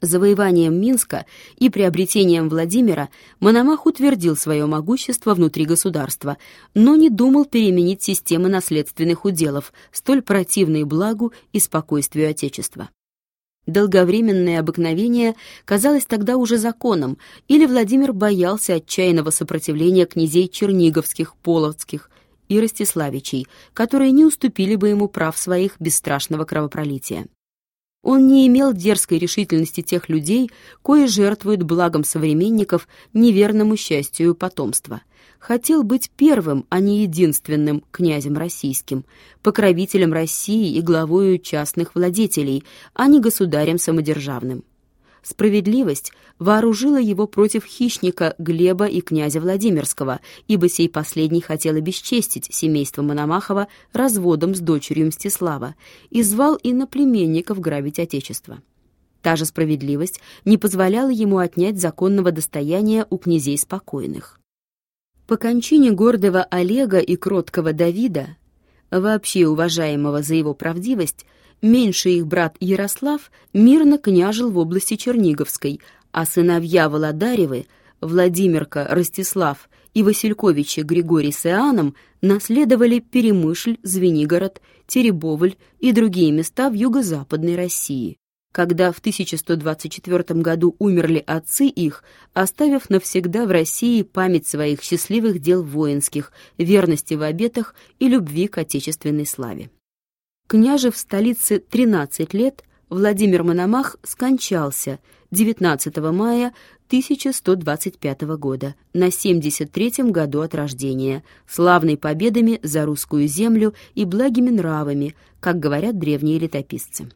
Завоеванием Минска и приобретением Владимира Мономах утвердил свое могущество внутри государства, но не думал переменить системы наследственных уделов, столь противные благу и спокойствию Отечества. Долговременное обыкновение казалось тогда уже законом, или Владимир боялся отчаянного сопротивления князей Черниговских, Полоцких и Ростиславичей, которые не уступили бы ему прав своих бесстрашного кровопролития. Он не имел дерзкой решительности тех людей, кои жертвуют благом современников неверному счастью потомства. Хотел быть первым, а не единственным князем российским, покровителем России и главою частных владетелей, а не государем самодержавным. Справедливость вооружила его против хищника Глеба и князя Владимирского, ибо сей последний хотел обесчестить семейство Мономахова разводом с дочерью Мстислава и звал иноплеменников грабить отечество. Та же справедливость не позволяла ему отнять законного достояния у князей спокойных. По кончине гордого Олега и кроткого Давида, вообще уважаемого за его правдивость, Меньший их брат Ярослав мирно княжил в области Черниговской, а сыновья Володаревы, Владимирка Ростислав и Васильковичи Григорий с Иоанном наследовали Перемышль, Звенигород, Теребовль и другие места в юго-западной России. Когда в 1124 году умерли отцы их, оставив навсегда в России память своих счастливых дел воинских, верности в обетах и любви к отечественной славе. Княжев в столице 13 лет, Владимир Мономах скончался 19 мая 1125 года, на 73-м году от рождения, славной победами за русскую землю и благими нравами, как говорят древние летописцы.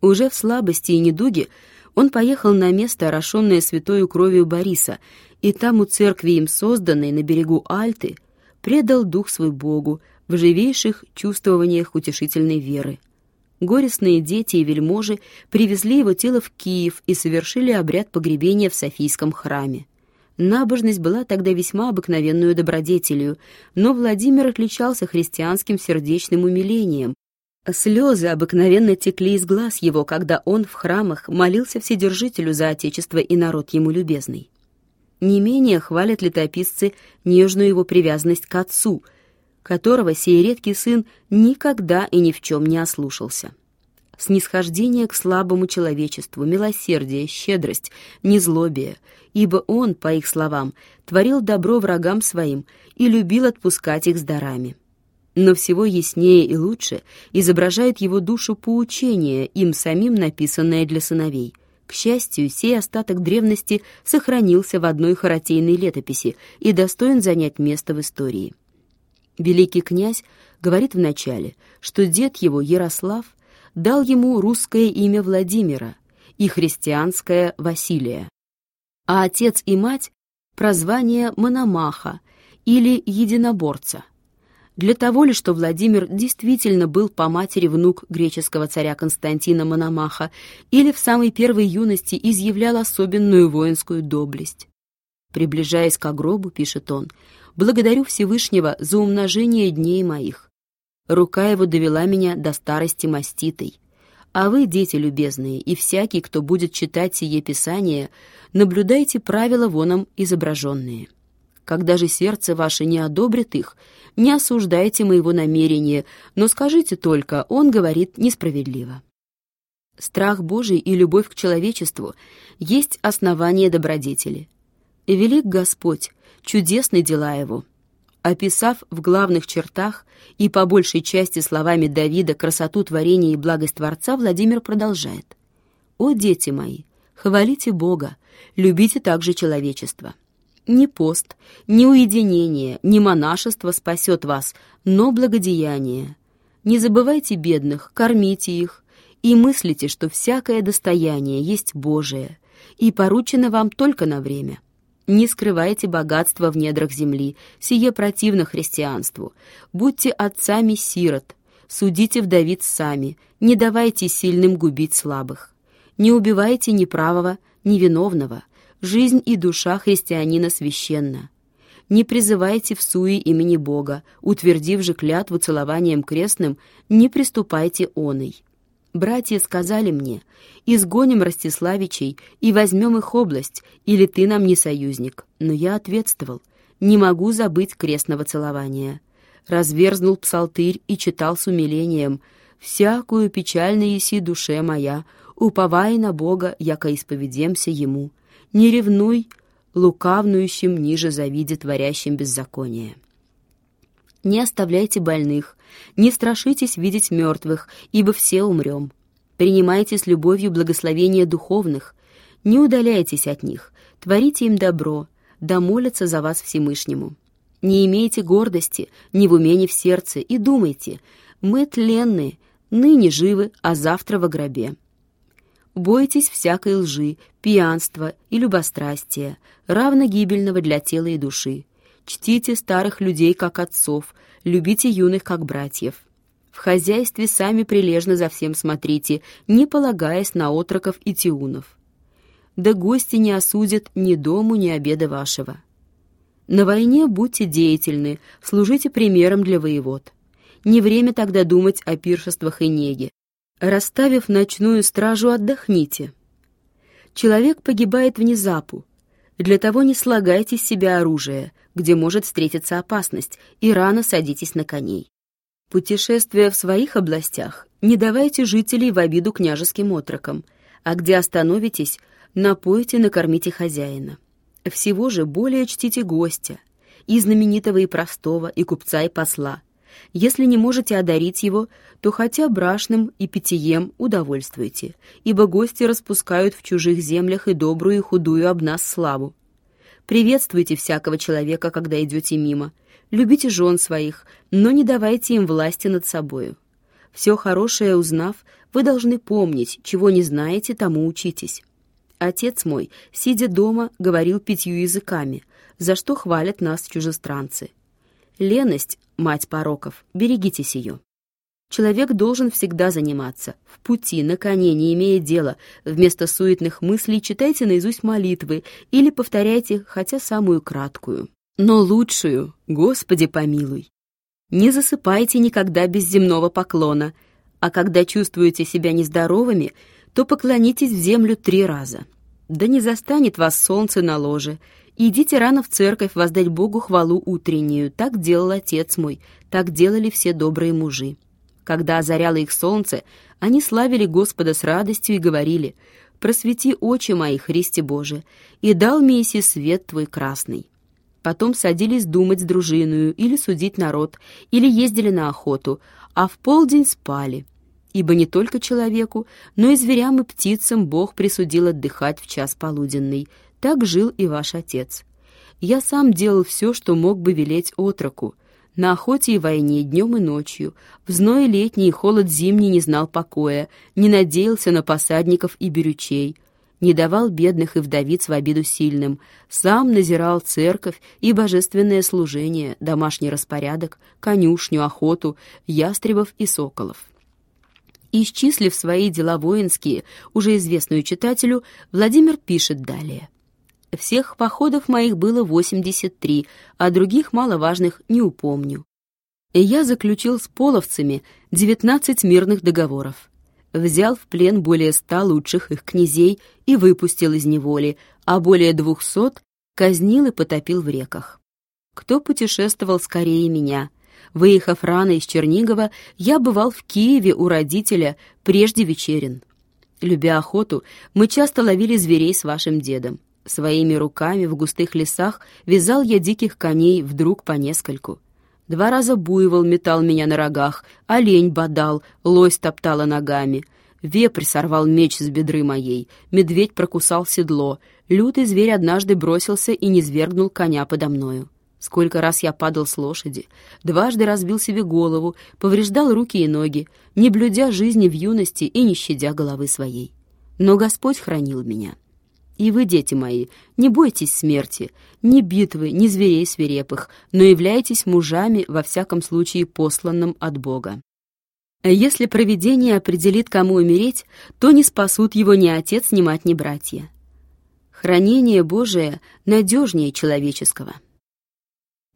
Уже в слабости и недуге он поехал на место, орошенное святою кровью Бориса, и там у церкви им созданной на берегу Альты предал дух свой Богу, в живейших чувствованиях утешительной веры. Горестные дети и вельможи привезли его тело в Киев и совершили обряд погребения в Софийском храме. Набожность была тогда весьма обыкновенную добродетелью, но Владимир отличался христианским сердечным умилением. Слезы обыкновенно текли из глаз его, когда он в храмах молился Вседержителю за Отечество и народ ему любезный. Не менее хвалят летописцы нежную его привязанность к отцу — которого сей редкий сын никогда и ни в чем не ослушался. Снисхождение к слабому человечеству, милосердие, щедрость, незлобие, ибо он, по их словам, творил добро врагам своим и любил отпускать их с дарами. Но всего яснее и лучше изображает его душу поучение, им самим написанное для сыновей. К счастью, сей остаток древности сохранился в одной харатейной летописи и достоин занять место в истории. Великий князь говорит вначале, что дед его, Ярослав, дал ему русское имя Владимира и христианское Василия, а отец и мать — прозвание Мономаха или Единоборца. Для того ли, что Владимир действительно был по матери внук греческого царя Константина Мономаха или в самой первой юности изъявлял особенную воинскую доблесть. Приближаясь к гробу, пишет он, Благодарю Всевышнего за умножение дней моих. Рука его довела меня до старости маститой. А вы, дети любезные, и всякий, кто будет читать сие Писание, наблюдайте правила воном изображенные. Когда же сердце ваше не одобрит их, не осуждайте моего намерения, но скажите только, он говорит несправедливо. Страх Божий и любовь к человечеству есть основание добродетели. Велик Господь, чудесны дела его. Описав в главных чертах и по большей части словами Давида красоту творения и благость Творца, Владимир продолжает. «О, дети мои, хвалите Бога, любите также человечество. Ни пост, ни уединение, ни монашество спасет вас, но благодеяние. Не забывайте бедных, кормите их, и мыслите, что всякое достояние есть Божие, и поручено вам только на время. Не скрывайте богатства в недрах земли, сие противно христианству. Будьте отцами сирот, судите вдовиц сами, не давайте сильным губить слабых. Не убивайте ни правого, ни виновного. Жизнь и душа христианина священна. Не призывайте в суе имени Бога, утвердив же клятву целованием крестным, не приступайте оной. Братья сказали мне, изгоним Ростиславичей и возьмем их область, или ты нам не союзник. Но я ответствовал, не могу забыть крестного целования. Разверзнул псалтырь и читал с умилением, «Всякую печально еси душе моя, уповай на Бога, яко исповедемся Ему. Не ревнуй, лукавнующим ниже завиде творящим беззаконие». Не оставляйте больных, не страшитесь видеть мертвых, ибо все умрем. Принимайте с любовью благословения духовных, не удаляйтесь от них, творите им добро, да молятся за вас Всемышнему. Не имейте гордости ни в уме, ни в сердце, и думайте, мы тленны, ныне живы, а завтра во гробе. Бойтесь всякой лжи, пьянства и любострастия, равно гибельного для тела и души. Чтите старых людей как отцов, любите юных как братьев. В хозяйстве сами прилежно за всем смотрите, не полагаясь на отроков и тиунов. Да гости не осудят ни дому, ни обеда вашего. На войне будьте деятельны, служите примером для воевод. Не время тогда думать о пиршествах и неге. Расставив ночную стражу, отдохните. Человек погибает внезапу. Для того не слагайте с себя оружие, где может встретиться опасность, и рано садитесь на коней. Путешествуя в своих областях, не давайте жителей в обиду княжеским отрокам, а где остановитесь, напойте, накормите хозяина. Всего же более чтите гостя, и знаменитого, и простого, и купца, и посла. Если не можете одарить его, то хотя брашным и питьем удовольствуйте, ибо гости распускают в чужих землях и добрую, и худую об нас славу. Приветствуйте всякого человека, когда идете мимо. Любите жен своих, но не давайте им власти над собою. Все хорошее узнав, вы должны помнить, чего не знаете, тому учитесь. Отец мой, сидя дома, говорил пятью языками, за что хвалят нас чужестранцы. Леность, мать пороков, берегитесь ее. Человек должен всегда заниматься. В пути, на коне, не имея дела. Вместо суетных мыслей читайте наизусть молитвы или повторяйте хотя самую краткую. Но лучшую, Господи помилуй. Не засыпайте никогда без земного поклона, а когда чувствуете себя нездоровыми, то поклонитесь в землю три раза. Да не застанет вас солнце на ложе. Идите рано в церковь воздать Богу хвалу утреннюю. Так делал отец мой, так делали все добрые мужи. Когда озаряло их солнце, они славили Господа с радостью и говорили, «Просвети очи мои, Христе Боже, и дал Месси свет Твой красный». Потом садились думать с дружиною или судить народ, или ездили на охоту, а в полдень спали. Ибо не только человеку, но и зверям и птицам Бог присудил отдыхать в час полуденный. Так жил и ваш отец. Я сам делал все, что мог бы велеть отроку, на охоте и войне, днем и ночью, в зной летний и холод зимний не знал покоя, не надеялся на посадников и берючей, не давал бедных и вдовиц в обиду сильным, сам назирал церковь и божественное служение, домашний распорядок, конюшню, охоту, ястребов и соколов. Исчислив свои дела воинские, уже известную читателю, Владимир пишет далее — всех походов моих было 83, а других маловажных не упомню. Я заключил с половцами 19 мирных договоров. Взял в плен более ста лучших их князей и выпустил из неволи, а более двухсот казнил и потопил в реках. Кто путешествовал скорее меня? Выехав рано из Чернигова, я бывал в Киеве у родителя, прежде вечерин. Любя охоту, мы часто ловили зверей с вашим дедом. Своими руками в густых лесах вязал я диких коней вдруг по нескольку. Два раза буйвол метал меня на рогах, олень бодал, лось топтала ногами. Вепрь сорвал меч с бедры моей, медведь прокусал седло, лютый зверь однажды бросился и низвергнул коня подо мною. Сколько раз я падал с лошади, дважды разбил себе голову, повреждал руки и ноги, не блюдя жизни в юности и не щадя головы своей. Но Господь хранил меня. И вы, дети мои, не бойтесь смерти, ни битвы, ни зверей свирепых, но являйтесь мужами, во всяком случае посланным от Бога. Если провидение определит, кому умереть, то не спасут его ни отец, ни мать, ни братья. Хранение Божие надежнее человеческого.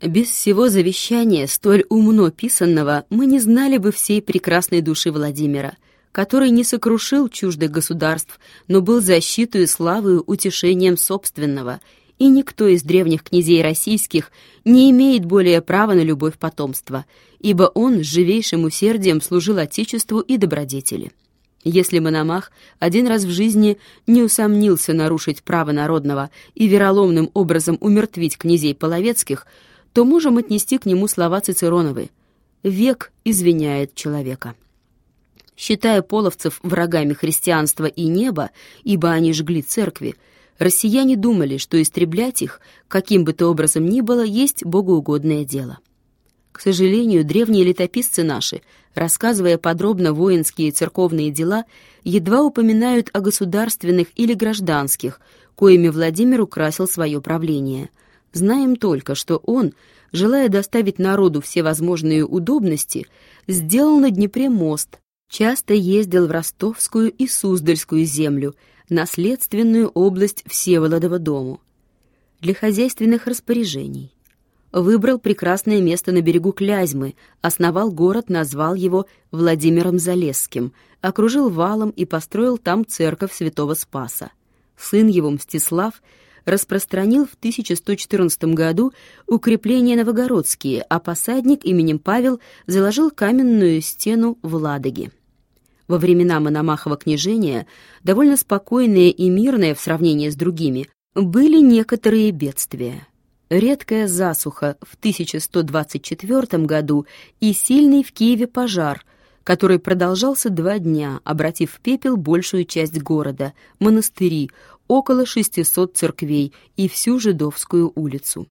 Без всего завещания, столь умно писанного, мы не знали бы всей прекрасной души Владимира, который не сокрушил чуждых государств, но был защитою и славою утешением собственного, и никто из древних князей российских не имеет более права на любовь потомства, ибо он с живейшим усердием служил Отечеству и добродетели. Если Мономах один раз в жизни не усомнился нарушить право народного и вероломным образом умертвить князей половецких, то можем отнести к нему слова Цицероновы «Век извиняет человека». Считая половцев врагами христианства и неба, ибо они жгли церкви, россияне думали, что истреблять их, каким бы то образом ни было, есть богоугодное дело. К сожалению, древние летописцы наши, рассказывая подробно воинские и церковные дела, едва упоминают о государственных или гражданских, коими Владимир украсил свое правление. Знаем только, что он, желая доставить народу все возможные удобности, сделал на Днепре мост, часто ездил в Ростовскую и Суздальскую землю, наследственную область Всеволодова дому, для хозяйственных распоряжений. Выбрал прекрасное место на берегу Клязьмы, основал город, назвал его Владимиром Залесским, окружил валом и построил там церковь святого Спаса. Сын его, Мстислав, распространил в 1114 году укрепления новогородские, а посадник именем Павел заложил каменную стену в Ладоге во времена Мономахова княжения, довольно спокойные и мирные в сравнении с другими, были некоторые бедствия. Редкая засуха в 1124 году и сильный в Киеве пожар, который продолжался два дня, обратив в пепел большую часть города, монастыри, около 600 церквей и всю Жидовскую улицу.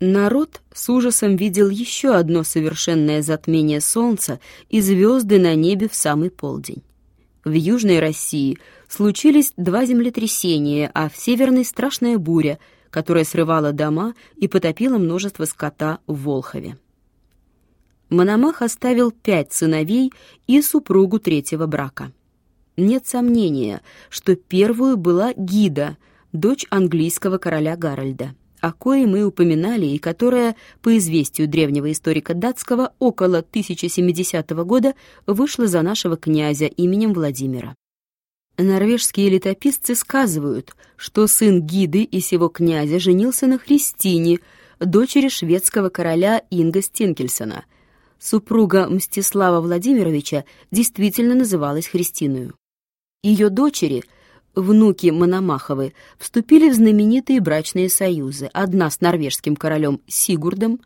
Народ с ужасом видел еще одно совершенное затмение солнца и звезды на небе в самый полдень. В Южной России случились два землетрясения, а в Северной — страшная буря, которая срывала дома и потопила множество скота в Волхове. Мономах оставил пять сыновей и супругу третьего брака. Нет сомнения, что первую была Гида, дочь английского короля Гарольда о коей мы упоминали и которая, по известию древнего историка датского, около 1070 года вышла за нашего князя именем Владимира. Норвежские летописцы сказывают, что сын Гиды и сего князя женился на Христине, дочери шведского короля Инга Стенкельсона. Супруга Мстислава Владимировича действительно называлась Христиною. Ее дочери — внуки Мономаховы, вступили в знаменитые брачные союзы, одна с норвежским королем Сигурдом,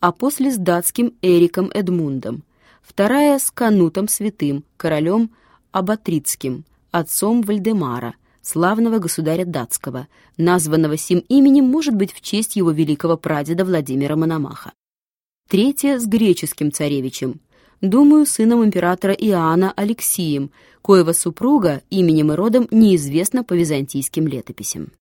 а после с датским Эриком Эдмундом, вторая с Канутом Святым, королем Абатрицким, отцом Вальдемара, славного государя датского, названного сим именем, может быть, в честь его великого прадеда Владимира Мономаха. Третья с греческим царевичем, думаю, сыном императора Иоанна Алексием, коего супруга именем и родом неизвестно по византийским летописям.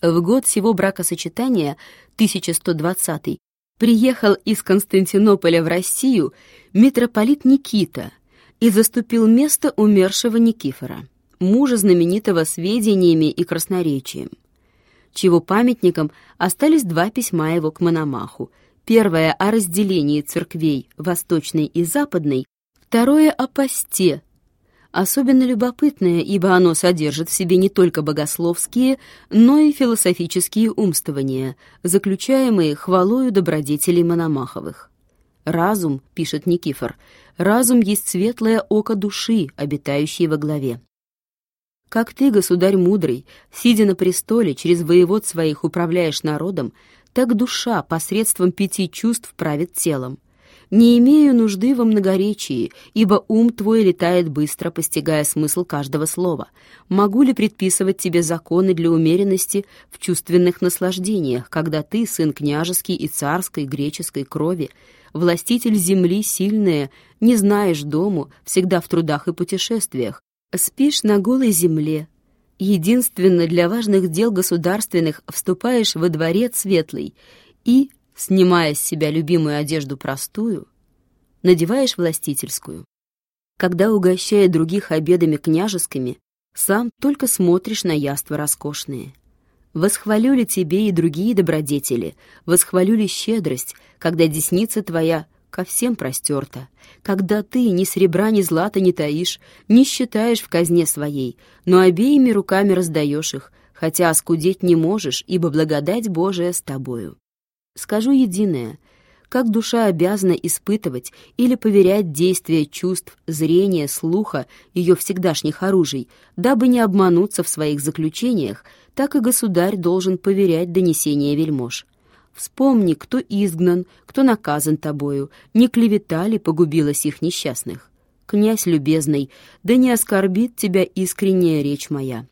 В год всего бракосочетания, 1120 приехал из Константинополя в Россию митрополит Никита и заступил место умершего Никифора, мужа знаменитого сведениями и красноречием, чего памятником остались два письма его к Мономаху, первое о разделении церквей восточной и западной, второе о посте, особенно любопытное, ибо оно содержит в себе не только богословские, но и философические умствования, заключаемые хвалою добродетелей Мономаховых. «Разум», — пишет Никифор, — «разум есть светлое око души, обитающее во главе». Как ты, государь мудрый, сидя на престоле, через воевод своих управляешь народом, так душа посредством пяти чувств правит телом. Не имею нужды во многоречии, ибо ум твой летает быстро, постигая смысл каждого слова. Могу ли предписывать тебе законы для умеренности в чувственных наслаждениях, когда ты, сын княжеский и царской греческой крови, властитель земли сильная, не знаешь дому, всегда в трудах и путешествиях, спишь на голой земле, единственно для важных дел государственных вступаешь во дворец светлый и, снимая с себя любимую одежду простую, надеваешь властительскую. Когда, угощая других обедами княжескими, сам только смотришь на яства роскошные. Восхвалю ли тебе и другие добродетели, восхвалю ли щедрость, когда десница твоя ко всем простерта, когда ты ни серебра, ни злата не таишь, не считаешь в казне своей, но обеими руками раздаешь их, хотя оскудеть не можешь, ибо благодать Божия с тобою. Скажу единое, как душа обязана испытывать или поверять действия чувств, зрения, слуха, ее всегдашних оружий, дабы не обмануться в своих заключениях, так и государь должен поверять донесения вельмож. Вспомни, кто изгнан, кто наказан тобою, не клевета ли погубилась их несчастных. Князь любезный, да не оскорбит тебя искренняя речь моя.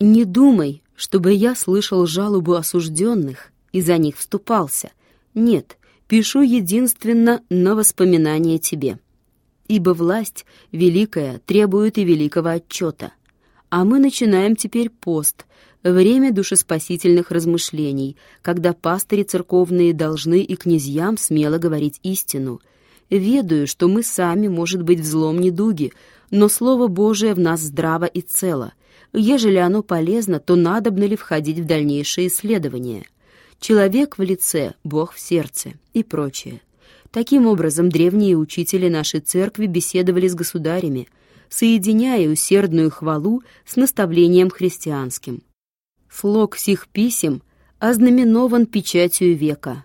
Не думай, чтобы я слышал жалобу осужденных и за них вступался. Нет, пишу единственно на воспоминание тебе. Ибо власть великая требует и великого отчета. А мы начинаем теперь пост, время душеспасительных размышлений, когда пастыри церковные должны и князьям смело говорить истину. Ведаю, что мы сами, может быть, в злом недуге, но Слово Божие в нас здраво и цело. Ежели оно полезно, то надобно ли входить в дальнейшие исследования? Человек в лице, Бог в сердце и прочее. Таким образом, древние учители нашей церкви беседовали с государями, соединяя усердную хвалу с наставлением христианским. Слог сих писем ознаменован печатью века.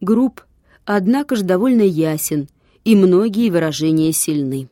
Груб, однако ж довольно ясен, и многие выражения сильны.